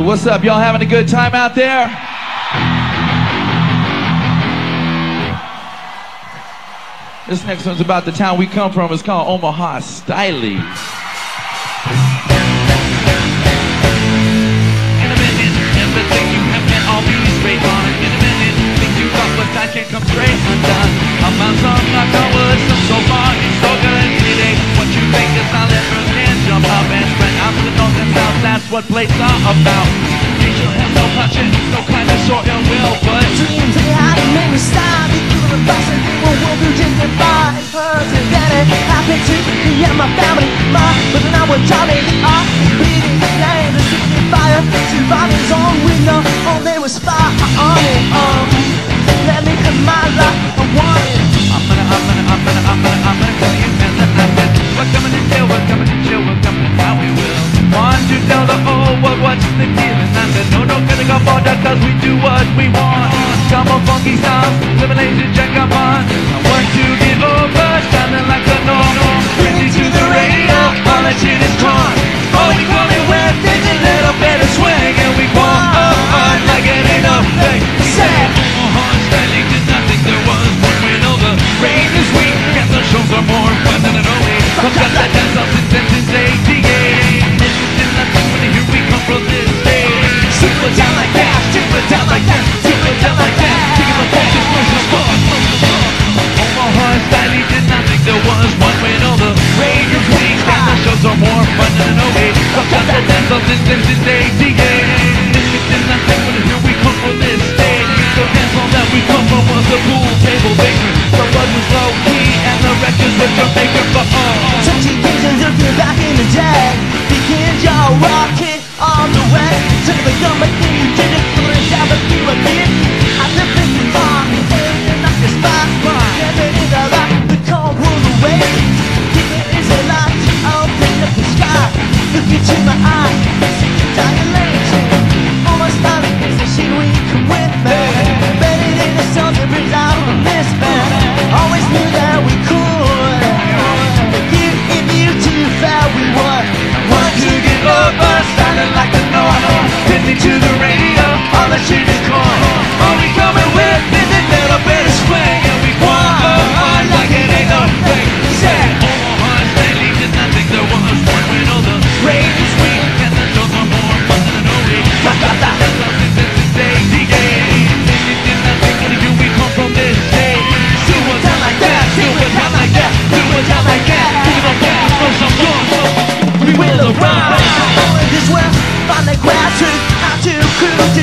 So what's up? Y'all having a good time out there? This next one's about the town we come from. It's called Omaha Stylee. I can't come straight undone. I'm on some knock on wood, some so far. what blades are about. Angel and no punching, no kindness or ill will, but dreams they had made me stop. You could have passed what will do just get by. Person it happened to me and my family, my but now we're jolly. I bleeding flames, the city fire, survivors on window, all they was fire. on, what, what's the deal? And I said, no, no, gonna go for that, cause we do what we want. Come on, funky stuff, lemonade, jack up on. This is ATM.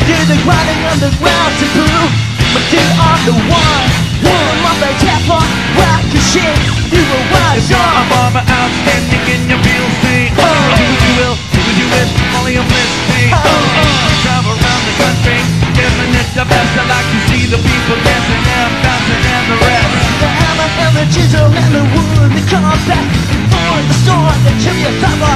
do the grinding on underground taboo But you are the one Living up a cap on rock your shit You were wise You're a bomber outstanding in your real thing oh. Uh. Do what you will, do what you wish, only a mistake uh. oh. oh. You travel around the country, giving it the best I like to see the people dancing and bouncing and the rest The hammer and the chisel and the wood, the back For the storm the tree, your cover,